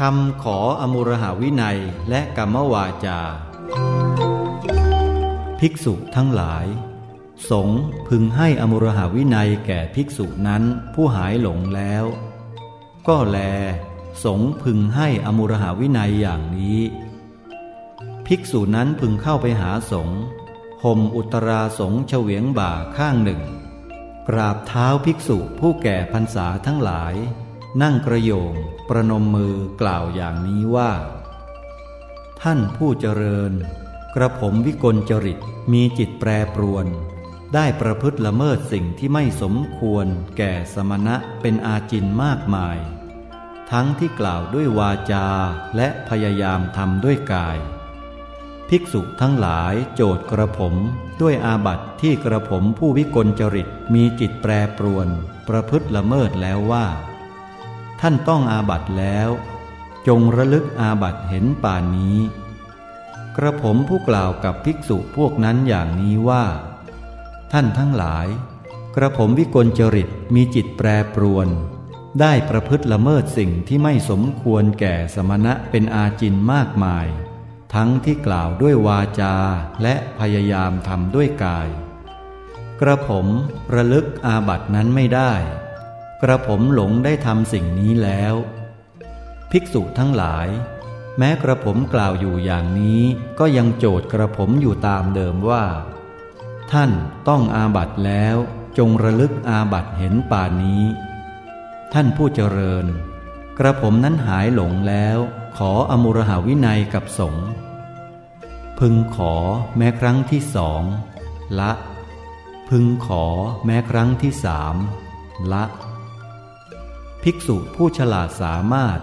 คำขออมุรหาวินัยและกรรมวาจา ภิกษุทั้งหลาย สงพึงให้อมุรหาวินัยแก่ภิกษุนั้นผู้หายหลงแล้ว ก็แล สงพึงให้อมุรหาวินัยอย่างนี้ ภิกษุนั้นพึงเข้าไปหาสงห่มอุตราสงเฉวียงบ่าข้างหนึ่ง กราบเท้าภิกษุผู้แก่พรรษาทั้งหลาย นั่งกระโยงประนมมือกล่าวอย่างนี้ว่า ท่านผู้เจริญ กระผมวิกลจริตมีจิตแปรปรวน ได้ประพฤติละเมิดสิ่งที่ไม่สมควรแก่สมณะเป็นอาจินมากมาย ทั้งที่กล่าวด้วยวาจาและพยายามทำด้วยกาย ภิกษุทั้งหลายโจทย์กระผมด้วยอาบัติที่กระผมผู้วิกลจริตมีจิตแปรปรวน ประพฤติละเมิดแล้วว่า ท่านต้องอาบัตแล้ว จงระลึกอาบัตเห็นป่านนี้ กระผมผู้กล่าวกับภิกษุพวกนั้นอย่างนี้ว่า ท่านทั้งหลาย กระผมวิกลจริตมีจิตแปรปรวน ได้ประพฤติละเมิดสิ่งที่ไม่สมควรแก่สมณะเป็นอาจินมากมาย ทั้งที่กล่าวด้วยวาจาและพยายามทำด้วยกาย กระผมระลึกอาบัตนั้นไม่ได้ กระผมหลงได้ทำสิ่งนี้แล้ว ภิกษุทั้งหลาย แม้กระผมกล่าวอยู่อย่างนี้ ก็ยังโจทย์กระผมอยู่ตามเดิมว่า ท่านต้องอาบัตแล้วจงระลึกอาบัตเห็นป่านนี้ ท่านผู้เจริญ กระผมนั้นหายหลงแล้ว ขออมุรหาวินัยกับสงฆ์พึงขอแม้ครั้งที่สองละ พึงขอแม้ครั้งที่สามละ ภิกษุผู้ฉลาดสามารถ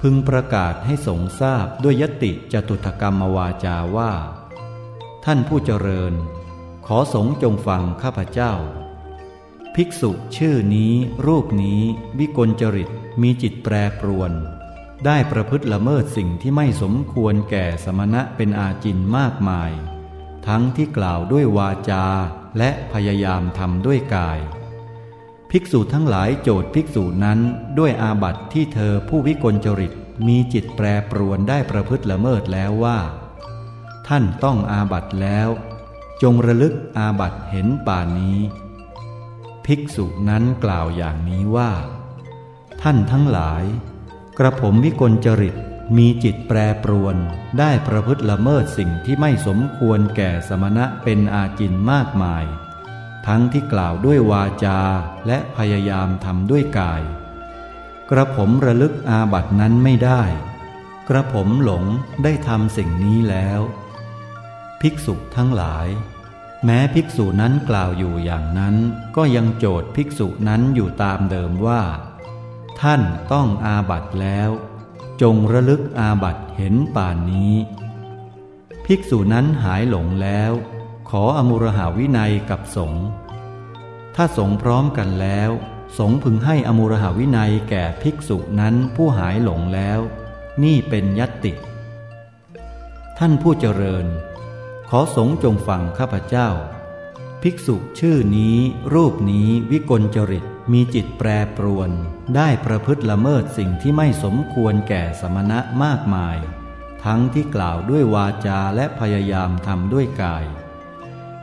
พึงประกาศให้สงฆ์ทราบด้วยยติจตุถกรรมวาจาว่า ท่านผู้เจริญ ขอสงฆ์จงฟังข้าพเจ้า ภิกษุชื่อนี้รูปนี้วิกลจริตมีจิตแปรปรวน ได้ประพฤติละเมิดสิ่งที่ไม่สมควรแก่สมณะเป็นอาจินมากมาย ทั้งที่กล่าวด้วยวาจาและพยายามทำด้วยกาย ภิกษุทั้งหลายโจทย์ภิกษุนั้นด้วยอาบัติที่เธอผู้วิกลจริตมีจิตแปรปรวนได้ประพฤติละเมิดแล้วว่า ท่านต้องอาบัติแล้ว จงระลึกอาบัติเห็นป่านนี้ ภิกษุนั้นกล่าวอย่างนี้ว่า ท่านทั้งหลาย กระผมวิกลจริตมีจิตแปรปรวนได้ประพฤติละเมิดสิ่งที่ไม่สมควรแก่สมณะเป็นอาจินมากมาย ทั้งที่กล่าวด้วยวาจาและพยายามทำด้วยกาย กระผมระลึกอาบัตินั้นไม่ได้ กระผมหลงได้ทำสิ่งนี้แล้ว ภิกษุทั้งหลาย แม้ภิกษุนั้นกล่าวอยู่อย่างนั้น ก็ยังโจทย์ภิกษุนั้นอยู่ตามเดิมว่า ท่านต้องอาบัติแล้ว จงระลึกอาบัติเห็นป่านนี้ ภิกษุนั้นหายหลงแล้ว ขออมุรหาวินัยกับสงฆ์ถ้าสงฆ์พร้อมกันแล้ว สงฆ์พึงให้อมุรหาวินัยแก่ภิกษุนั้นผู้หายหลงแล้ว นี่เป็นยัตติ ท่านผู้เจริญ ขอสงฆ์จงฟังข้าพเจ้า ภิกษุชื่อนี้รูปนี้วิกลจริตมีจิตแปรปรวน ได้ประพฤติละเมิดสิ่งที่ไม่สมควรแก่สมณะมากมาย ทั้งที่กล่าวด้วยวาจาและพยายามทำด้วยกาย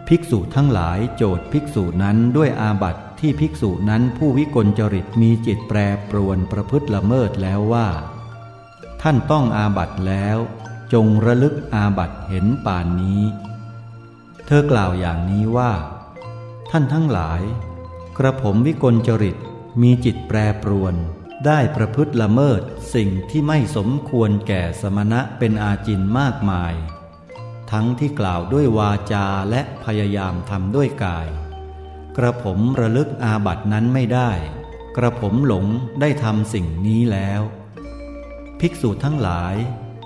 ภิกษุทั้งหลายโจทย์ภิกษุนั้นด้วยอาบัติที่ภิกษุนั้นผู้วิกลจริตมีจิตแปรปรวนประพฤติละเมิดแล้วว่า ท่านต้องอาบัติแล้ว จงระลึกอาบัติเห็นป่านนี้ เธอกล่าวอย่างนี้ว่า ท่านทั้งหลาย กระผมวิกลจริตมีจิตแปรปรวน ได้ประพฤติละเมิดสิ่งที่ไม่สมควรแก่สมณะเป็นอาจินมากมาย ทั้งที่กล่าวด้วยวาจาและพยายามทำด้วยกาย กระผมระลึกอาบัตินั้นไม่ได้ กระผมหลงได้ทำสิ่งนี้แล้ว ภิกษุทั้งหลาย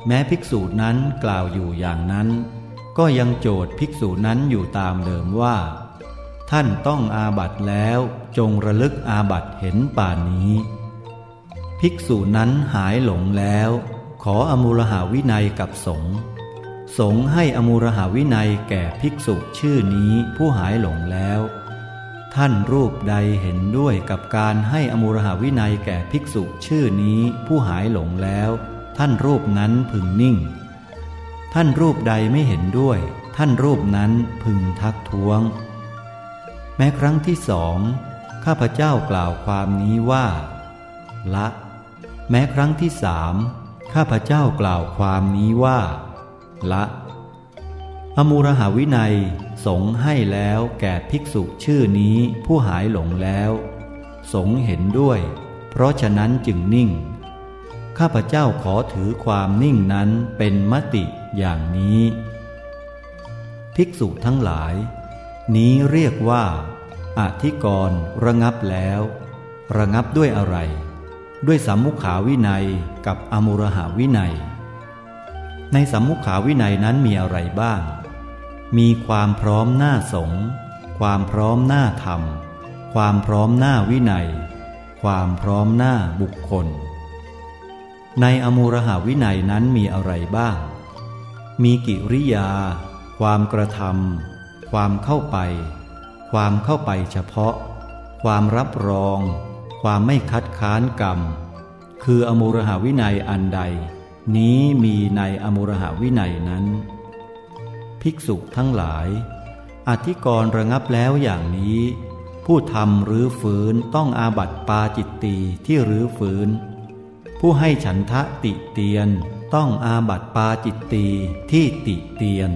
แม้ภิกษุนั้นกล่าวอยู่อย่างนั้น ก็ยังโจทย์ภิกษุนั้นอยู่ตามเดิมว่า ท่านต้องอาบัติแล้วจงระลึกอาบัติเห็นป่านนี้ ภิกษุนั้นหายหลงแล้ว ขออมูลหาวินัยกับสงฆ์ สงให้อมูลหาวินัยแก่ภิกษุชื่อนี้ผู้หายหลงแล้ว ท่านรูปใดเห็นด้วยกับการให้อมูลหาวินัยแก่ภิกษุชื่อนี้ผู้หายหลงแล้ว ท่านรูปนั้นพึงนิ่ง ท่านรูปใดไม่เห็นด้วย ท่านรูปนั้นพึงทักท้วง แม้ครั้งที่สองข้าพเจ้ากล่าวความนี้ว่า ละ แม้ครั้งที่สามข้าพเจ้ากล่าวความนี้ว่า ละ อมูรหาวินัยสงให้แล้วแก่ภิกษุชื่อนี้ผู้หายหลงแล้ว สงเห็นด้วย เพราะฉะนั้นจึงนิ่ง ข้าพเจ้าขอถือความนิ่งนั้นเป็นมติอย่างนี้ ภิกษุทั้งหลาย นี้เรียกว่าอธิกรระงับแล้ว ระงับด้วยอะไร ด้วยสัมมุขาวินัยกับอมุรหาวินัย ในสัมมุขาวินัยนั้นมีอะไรบ้าง มีความพร้อมหน้าสงความพร้อมหน้าธรรม ความพร้อมหน้าวินัย ความพร้อมหน้าบุคคล ในอมูรหาวินัยนั้นมีอะไรบ้าง มีกิริยา ความกระทำความเข้าไป ความเข้าไปเฉพาะ ความรับรอง ความไม่คัดค้านกรรม คืออมูรหาวินัยอันใด นี้มีในอมุรหาวินัยนั้น ภิกษุทั้งหลาย อธิกรณ์ระงับแล้วอย่างนี้ ผู้ทำหรือฝืนต้องอาบัติปาจิตตีที่หรือฝืน ผู้ให้ฉันทะติเตียนต้องอาบัติปาจิตตีที่ติเตียน